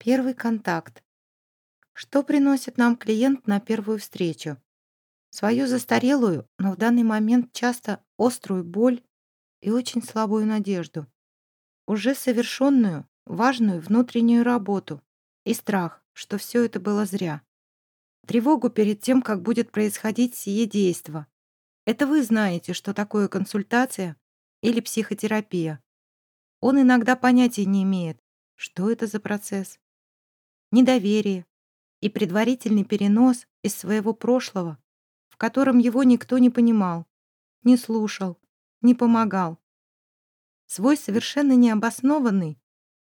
Первый контакт. Что приносит нам клиент на первую встречу? Свою застарелую, но в данный момент часто острую боль и очень слабую надежду. Уже совершенную, важную внутреннюю работу и страх, что все это было зря. Тревогу перед тем, как будет происходить сие действо. Это вы знаете, что такое консультация или психотерапия. Он иногда понятия не имеет, что это за процесс. Недоверие и предварительный перенос из своего прошлого, в котором его никто не понимал, не слушал, не помогал. Свой совершенно необоснованный,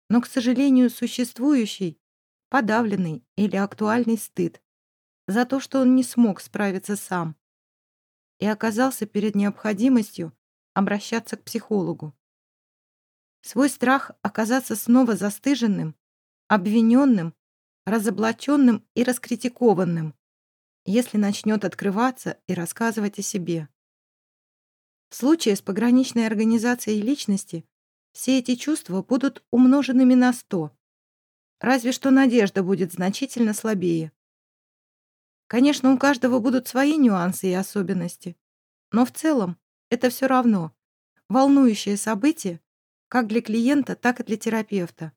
но, к сожалению, существующий, подавленный или актуальный стыд за то, что он не смог справиться сам и оказался перед необходимостью обращаться к психологу. Свой страх оказаться снова застыженным, обвиненным, разоблаченным и раскритикованным, если начнет открываться и рассказывать о себе. В случае с пограничной организацией личности все эти чувства будут умноженными на сто. Разве что надежда будет значительно слабее. Конечно, у каждого будут свои нюансы и особенности, но в целом это все равно волнующее событие как для клиента, так и для терапевта.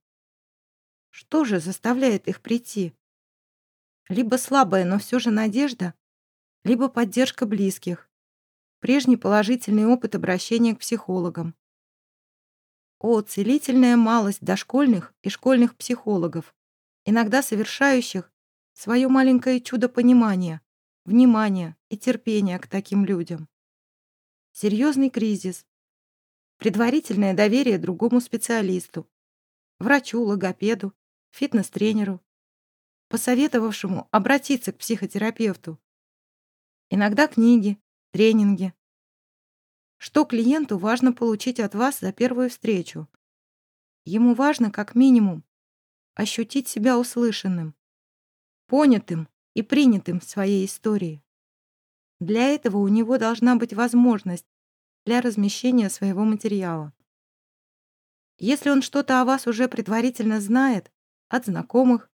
Что же заставляет их прийти? Либо слабая, но все же надежда, либо поддержка близких, прежний положительный опыт обращения к психологам. О, целительная малость дошкольных и школьных психологов, иногда совершающих свое маленькое чудо понимания, внимания и терпения к таким людям. Серьезный кризис, предварительное доверие другому специалисту, врачу, логопеду, фитнес-тренеру, посоветовавшему обратиться к психотерапевту. Иногда книги, тренинги. Что клиенту важно получить от вас за первую встречу? Ему важно, как минимум, ощутить себя услышанным, понятым и принятым в своей истории. Для этого у него должна быть возможность для размещения своего материала. Если он что-то о вас уже предварительно знает, от знакомых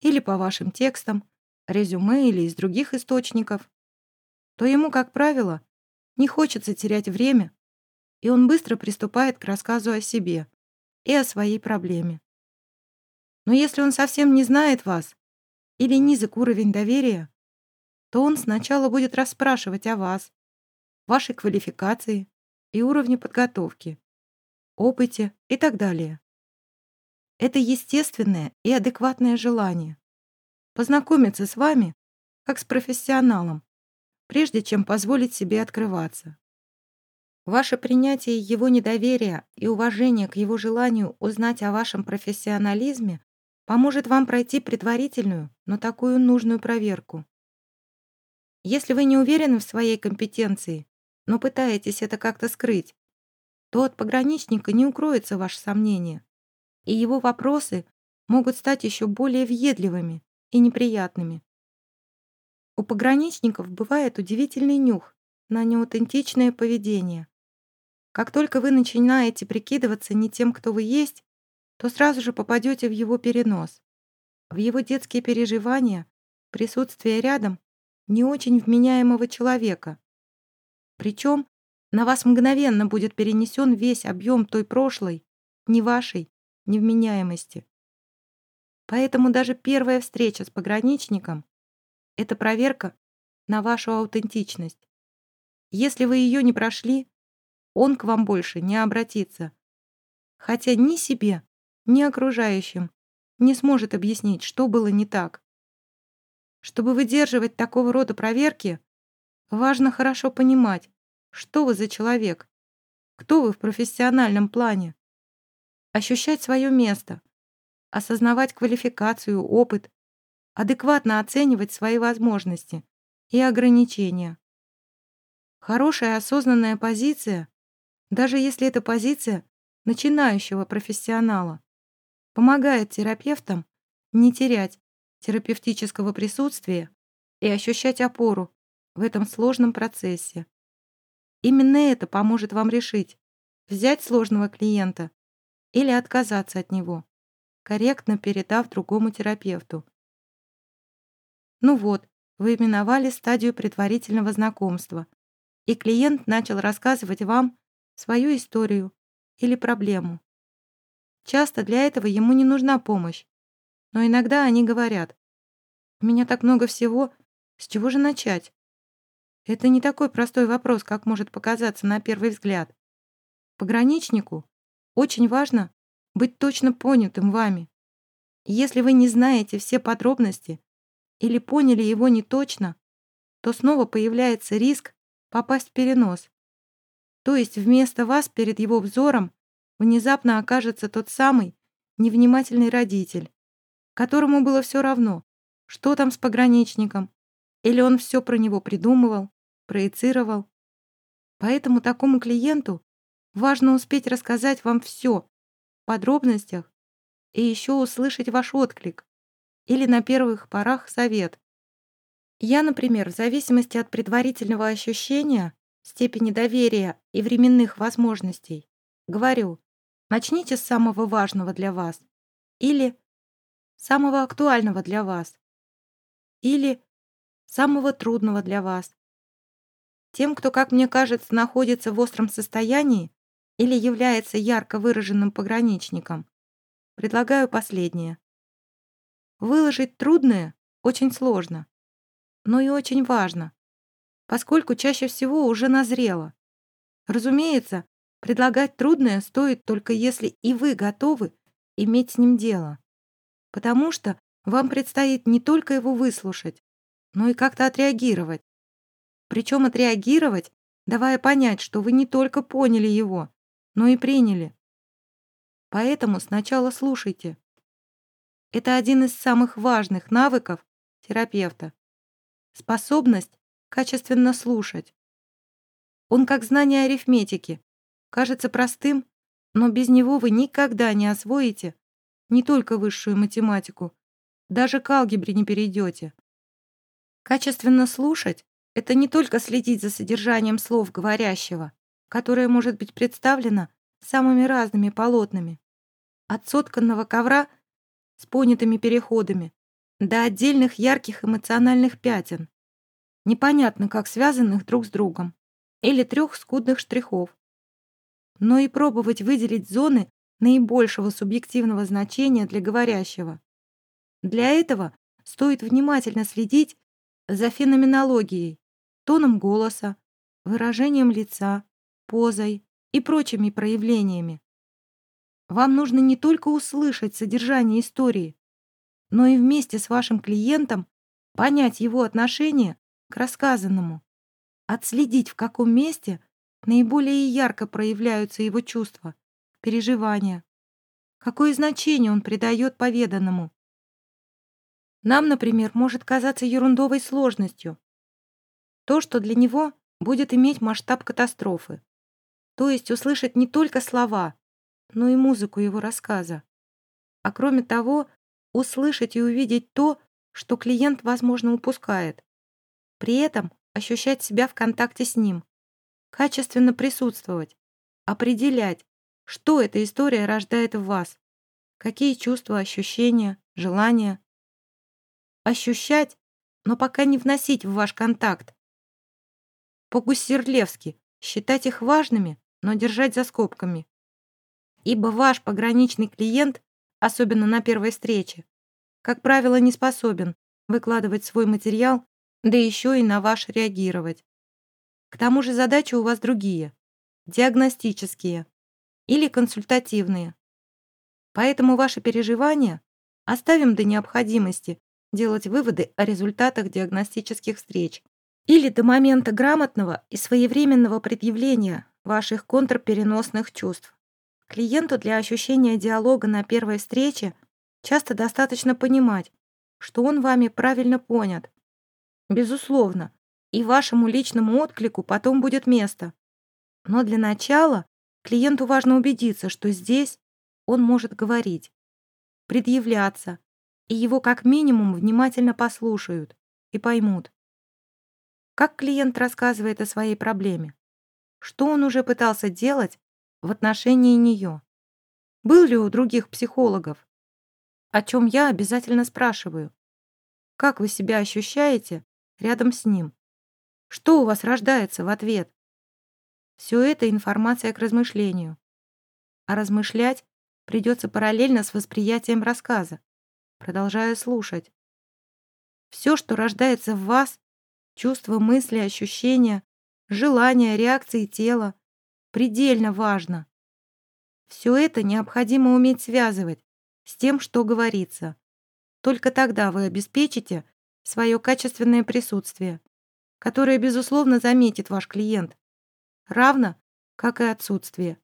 или по вашим текстам, резюме или из других источников, то ему, как правило, не хочется терять время, и он быстро приступает к рассказу о себе и о своей проблеме. Но если он совсем не знает вас или низок уровень доверия, то он сначала будет расспрашивать о вас, вашей квалификации и уровне подготовки, опыте и так далее. Это естественное и адекватное желание познакомиться с вами как с профессионалом, прежде чем позволить себе открываться. Ваше принятие его недоверия и уважение к его желанию узнать о вашем профессионализме поможет вам пройти предварительную, но такую нужную проверку. Если вы не уверены в своей компетенции, но пытаетесь это как-то скрыть, то от пограничника не укроется ваше сомнение, и его вопросы могут стать еще более въедливыми и неприятными. У пограничников бывает удивительный нюх на неаутентичное поведение. Как только вы начинаете прикидываться не тем, кто вы есть, то сразу же попадете в его перенос, в его детские переживания, присутствие рядом не очень вменяемого человека. Причем на вас мгновенно будет перенесен весь объем той прошлой, не вашей, невменяемости. Поэтому даже первая встреча с пограничником — это проверка на вашу аутентичность. Если вы ее не прошли, он к вам больше не обратится. Хотя ни себе, ни окружающим не сможет объяснить, что было не так. Чтобы выдерживать такого рода проверки, важно хорошо понимать, что вы за человек, кто вы в профессиональном плане. Ощущать свое место, осознавать квалификацию, опыт, адекватно оценивать свои возможности и ограничения. Хорошая осознанная позиция, даже если это позиция начинающего профессионала, помогает терапевтам не терять терапевтического присутствия и ощущать опору в этом сложном процессе. Именно это поможет вам решить, взять сложного клиента или отказаться от него. корректно передав другому терапевту. Ну вот, вы именовали стадию предварительного знакомства, и клиент начал рассказывать вам свою историю или проблему. Часто для этого ему не нужна помощь, но иногда они говорят, «У меня так много всего, с чего же начать?» Это не такой простой вопрос, как может показаться на первый взгляд. Пограничнику очень важно быть точно понятым вами. Если вы не знаете все подробности или поняли его не точно, то снова появляется риск попасть в перенос. То есть вместо вас перед его взором внезапно окажется тот самый невнимательный родитель, которому было все равно, что там с пограничником, или он все про него придумывал, проецировал. Поэтому такому клиенту важно успеть рассказать вам все в подробностях и еще услышать ваш отклик или на первых порах совет. Я, например, в зависимости от предварительного ощущения, степени доверия и временных возможностей, говорю, начните с самого важного для вас или самого актуального для вас или самого трудного для вас. Тем, кто, как мне кажется, находится в остром состоянии или является ярко выраженным пограничником, Предлагаю последнее. Выложить трудное очень сложно, но и очень важно, поскольку чаще всего уже назрело. Разумеется, предлагать трудное стоит только если и вы готовы иметь с ним дело, потому что вам предстоит не только его выслушать, но и как-то отреагировать. Причем отреагировать, давая понять, что вы не только поняли его, но и приняли. Поэтому сначала слушайте. Это один из самых важных навыков терапевта. Способность качественно слушать. Он как знание арифметики. Кажется простым, но без него вы никогда не освоите не только высшую математику, даже к алгебре не перейдете. Качественно слушать — это не только следить за содержанием слов говорящего, которое может быть представлено самыми разными полотнами. От сотканного ковра с понятыми переходами до отдельных ярких эмоциональных пятен, непонятно как связанных друг с другом, или трех скудных штрихов. Но и пробовать выделить зоны наибольшего субъективного значения для говорящего. Для этого стоит внимательно следить за феноменологией, тоном голоса, выражением лица, позой и прочими проявлениями. Вам нужно не только услышать содержание истории, но и вместе с вашим клиентом понять его отношение к рассказанному, отследить, в каком месте наиболее ярко проявляются его чувства, переживания, какое значение он придает поведанному. Нам, например, может казаться ерундовой сложностью то, что для него будет иметь масштаб катастрофы. То есть услышать не только слова, но и музыку его рассказа. А кроме того, услышать и увидеть то, что клиент, возможно, упускает. При этом ощущать себя в контакте с ним, качественно присутствовать, определять, что эта история рождает в вас, какие чувства, ощущения, желания. Ощущать, но пока не вносить в ваш контакт. По-гуссерлевски считать их важными, но держать за скобками ибо ваш пограничный клиент, особенно на первой встрече, как правило, не способен выкладывать свой материал, да еще и на ваш реагировать. К тому же задачи у вас другие, диагностические или консультативные. Поэтому ваши переживания оставим до необходимости делать выводы о результатах диагностических встреч или до момента грамотного и своевременного предъявления ваших контрпереносных чувств. Клиенту для ощущения диалога на первой встрече часто достаточно понимать, что он вами правильно понят. Безусловно, и вашему личному отклику потом будет место. Но для начала клиенту важно убедиться, что здесь он может говорить, предъявляться, и его как минимум внимательно послушают и поймут. Как клиент рассказывает о своей проблеме? Что он уже пытался делать в отношении нее. Был ли у других психологов? о чем я обязательно спрашиваю. Как вы себя ощущаете рядом с ним? Что у вас рождается в ответ? Все это информация к размышлению. А размышлять придется параллельно с восприятием рассказа, продолжая слушать. Все, что рождается в вас, чувства, мысли, ощущения, желания, реакции тела, предельно важно. Все это необходимо уметь связывать с тем, что говорится. Только тогда вы обеспечите свое качественное присутствие, которое, безусловно, заметит ваш клиент, равно как и отсутствие.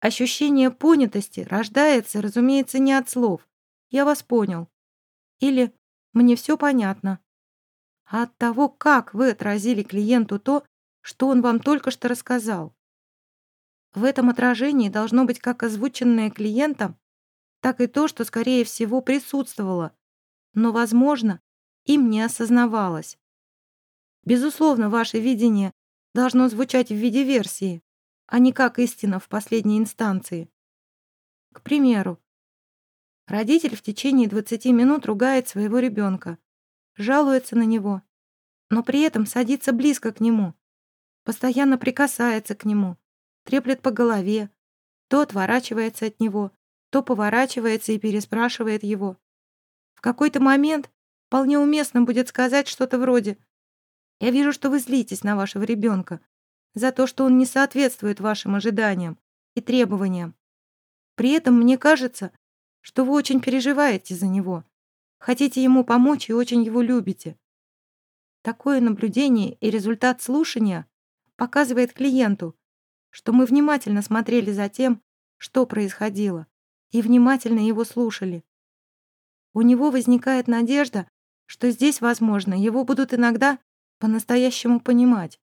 Ощущение понятости рождается, разумеется, не от слов «я вас понял» или «мне все понятно», а от того, как вы отразили клиенту то, что он вам только что рассказал. В этом отражении должно быть как озвученное клиентом, так и то, что, скорее всего, присутствовало, но, возможно, им не осознавалось. Безусловно, ваше видение должно звучать в виде версии, а не как истина в последней инстанции. К примеру, родитель в течение 20 минут ругает своего ребенка, жалуется на него, но при этом садится близко к нему, постоянно прикасается к нему, треплет по голове, то отворачивается от него, то поворачивается и переспрашивает его. В какой-то момент вполне уместно будет сказать что-то вроде «Я вижу, что вы злитесь на вашего ребенка за то, что он не соответствует вашим ожиданиям и требованиям. При этом мне кажется, что вы очень переживаете за него, хотите ему помочь и очень его любите. Такое наблюдение и результат слушания показывает клиенту, что мы внимательно смотрели за тем, что происходило, и внимательно его слушали. У него возникает надежда, что здесь, возможно, его будут иногда по-настоящему понимать.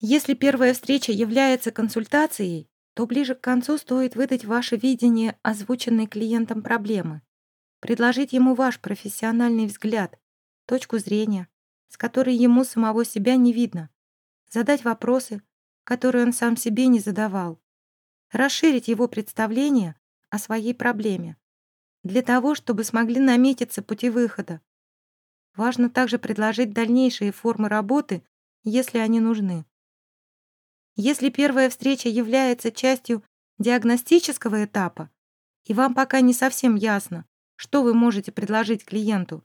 Если первая встреча является консультацией, то ближе к концу стоит выдать ваше видение озвученной клиентом проблемы, предложить ему ваш профессиональный взгляд, точку зрения, с которой ему самого себя не видно, задать вопросы, которые он сам себе не задавал, расширить его представление о своей проблеме, для того, чтобы смогли наметиться пути выхода. Важно также предложить дальнейшие формы работы, если они нужны. Если первая встреча является частью диагностического этапа, и вам пока не совсем ясно, что вы можете предложить клиенту,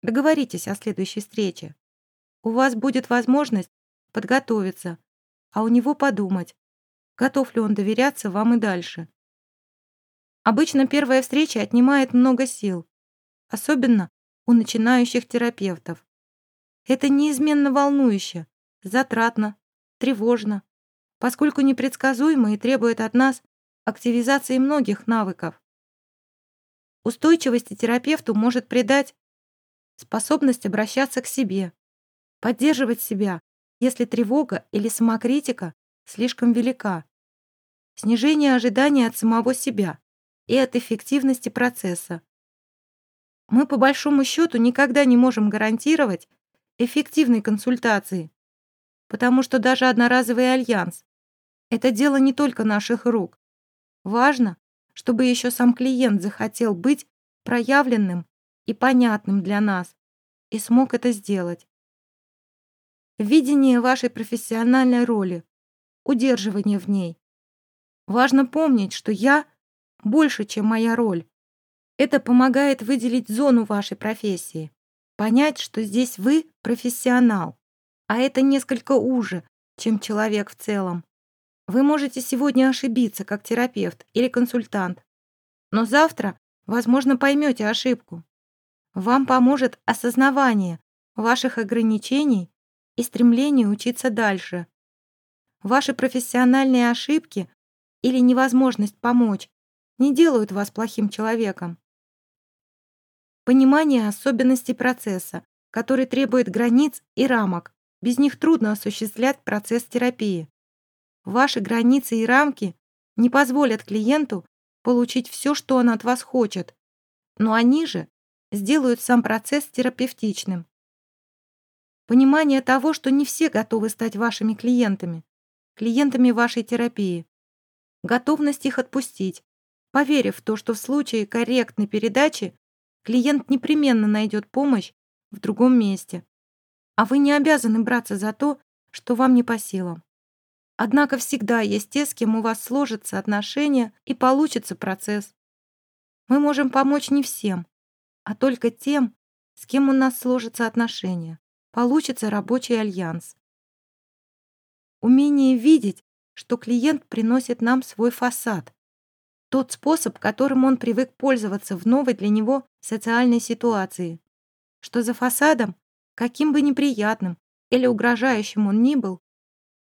договоритесь о следующей встрече. У вас будет возможность подготовиться, а у него подумать, готов ли он доверяться вам и дальше. Обычно первая встреча отнимает много сил, особенно у начинающих терапевтов. Это неизменно волнующе, затратно, тревожно, поскольку непредсказуемо и требует от нас активизации многих навыков. Устойчивости терапевту может придать способность обращаться к себе, поддерживать себя, если тревога или самокритика слишком велика, снижение ожидания от самого себя, и от эффективности процесса. Мы по большому счету никогда не можем гарантировать эффективной консультации, потому что даже одноразовый альянс – это дело не только наших рук. Важно, чтобы еще сам клиент захотел быть проявленным и понятным для нас и смог это сделать. Видение вашей профессиональной роли, удерживание в ней. Важно помнить, что я больше, чем моя роль. Это помогает выделить зону вашей профессии, понять, что здесь вы профессионал, а это несколько уже, чем человек в целом. Вы можете сегодня ошибиться как терапевт или консультант, но завтра, возможно, поймете ошибку. Вам поможет осознавание ваших ограничений и стремление учиться дальше. Ваши профессиональные ошибки или невозможность помочь не делают вас плохим человеком. Понимание особенностей процесса, который требует границ и рамок. Без них трудно осуществлять процесс терапии. Ваши границы и рамки не позволят клиенту получить все, что он от вас хочет, но они же сделают сам процесс терапевтичным. Понимание того, что не все готовы стать вашими клиентами, клиентами вашей терапии. Готовность их отпустить, поверив в то, что в случае корректной передачи клиент непременно найдет помощь в другом месте. А вы не обязаны браться за то, что вам не по силам. Однако всегда есть те, с кем у вас сложатся отношения и получится процесс. Мы можем помочь не всем, а только тем, с кем у нас сложатся отношения. Получится рабочий альянс. Умение видеть, что клиент приносит нам свой фасад. Тот способ, которым он привык пользоваться в новой для него социальной ситуации. Что за фасадом, каким бы неприятным или угрожающим он ни был,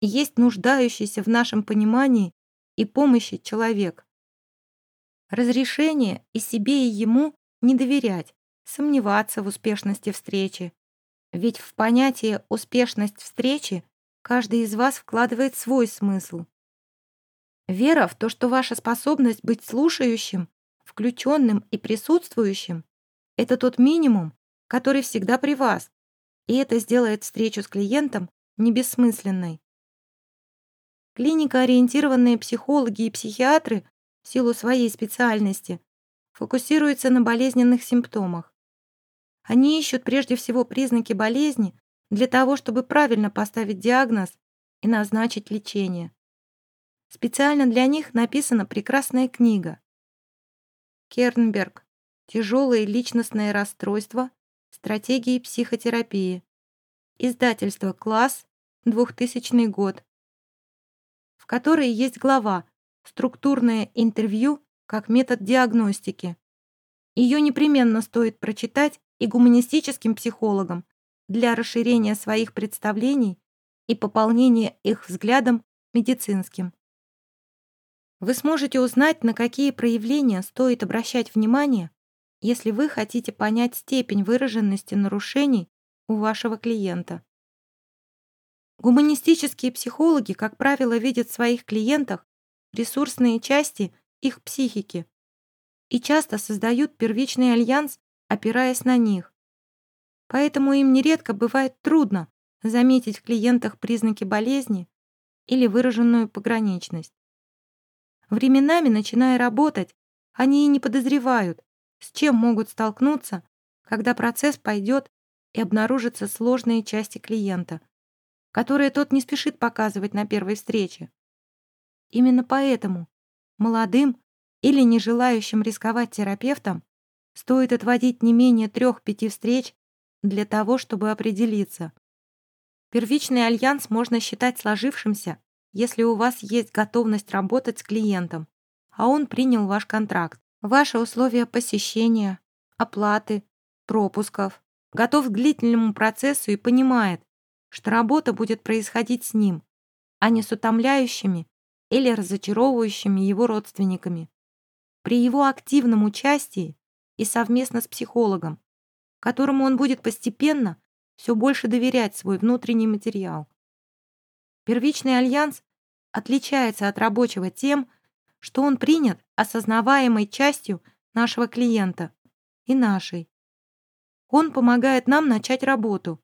есть нуждающийся в нашем понимании и помощи человек. Разрешение и себе, и ему не доверять, сомневаться в успешности встречи. Ведь в понятие «успешность встречи» каждый из вас вкладывает свой смысл. Вера в то, что ваша способность быть слушающим, включенным и присутствующим — это тот минимум, который всегда при вас, и это сделает встречу с клиентом не бессмысленной. Клиника-ориентированные психологи и психиатры в силу своей специальности фокусируются на болезненных симптомах. Они ищут прежде всего признаки болезни для того, чтобы правильно поставить диагноз и назначить лечение. Специально для них написана прекрасная книга. Кернберг. Тяжелые личностные расстройства. Стратегии психотерапии. Издательство «Класс», 2000 год. Которой есть глава «Структурное интервью как метод диагностики». Ее непременно стоит прочитать и гуманистическим психологам для расширения своих представлений и пополнения их взглядом медицинским. Вы сможете узнать, на какие проявления стоит обращать внимание, если вы хотите понять степень выраженности нарушений у вашего клиента. Гуманистические психологи, как правило, видят в своих клиентах ресурсные части их психики и часто создают первичный альянс, опираясь на них. Поэтому им нередко бывает трудно заметить в клиентах признаки болезни или выраженную пограничность. Временами, начиная работать, они и не подозревают, с чем могут столкнуться, когда процесс пойдет и обнаружатся сложные части клиента, которые тот не спешит показывать на первой встрече. Именно поэтому молодым или не желающим рисковать терапевтам стоит отводить не менее трех-пяти встреч для того, чтобы определиться. Первичный альянс можно считать сложившимся если у вас есть готовность работать с клиентом, а он принял ваш контракт, ваши условия посещения, оплаты, пропусков, готов к длительному процессу и понимает, что работа будет происходить с ним, а не с утомляющими или разочаровывающими его родственниками. При его активном участии и совместно с психологом, которому он будет постепенно все больше доверять свой внутренний материал. Первичный альянс отличается от рабочего тем, что он принят осознаваемой частью нашего клиента и нашей. Он помогает нам начать работу.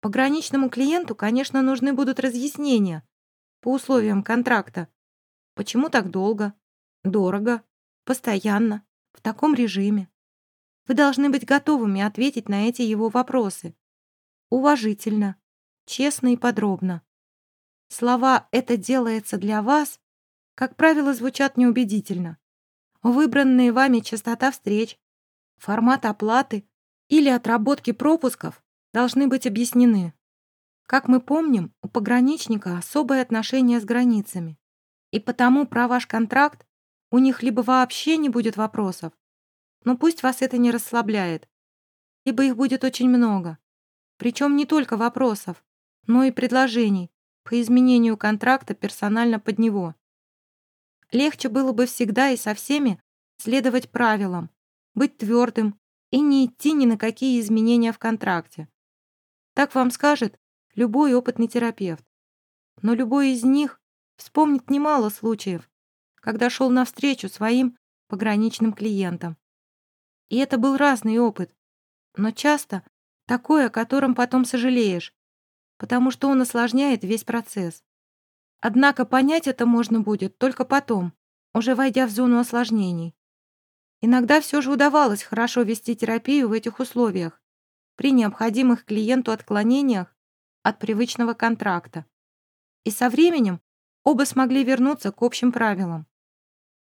Пограничному клиенту, конечно, нужны будут разъяснения по условиям контракта. Почему так долго, дорого, постоянно, в таком режиме? Вы должны быть готовыми ответить на эти его вопросы. Уважительно, честно и подробно. Слова «это делается для вас» как правило, звучат неубедительно. Выбранные вами частота встреч, формат оплаты или отработки пропусков должны быть объяснены. Как мы помним, у пограничника особое отношение с границами. И потому про ваш контракт у них либо вообще не будет вопросов, но пусть вас это не расслабляет, либо их будет очень много. Причем не только вопросов, но и предложений, по изменению контракта персонально под него. Легче было бы всегда и со всеми следовать правилам, быть твердым и не идти ни на какие изменения в контракте. Так вам скажет любой опытный терапевт. Но любой из них вспомнит немало случаев, когда шел навстречу своим пограничным клиентам. И это был разный опыт, но часто такой, о котором потом сожалеешь, потому что он осложняет весь процесс. Однако понять это можно будет только потом, уже войдя в зону осложнений. Иногда все же удавалось хорошо вести терапию в этих условиях, при необходимых клиенту отклонениях от привычного контракта. И со временем оба смогли вернуться к общим правилам.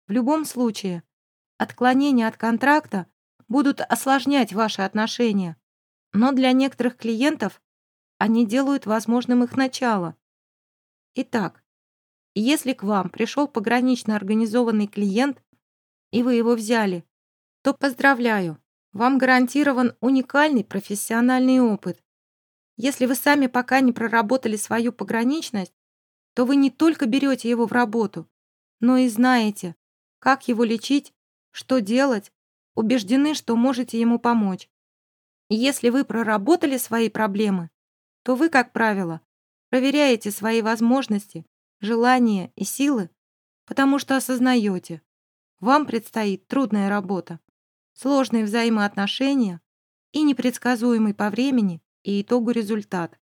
В любом случае, отклонения от контракта будут осложнять ваши отношения, но для некоторых клиентов они делают возможным их начало. Итак, если к вам пришел погранично организованный клиент, и вы его взяли, то поздравляю, вам гарантирован уникальный профессиональный опыт. Если вы сами пока не проработали свою пограничность, то вы не только берете его в работу, но и знаете, как его лечить, что делать, убеждены, что можете ему помочь. если вы проработали свои проблемы, то вы, как правило, проверяете свои возможности, желания и силы, потому что осознаете, вам предстоит трудная работа, сложные взаимоотношения и непредсказуемый по времени и итогу результат.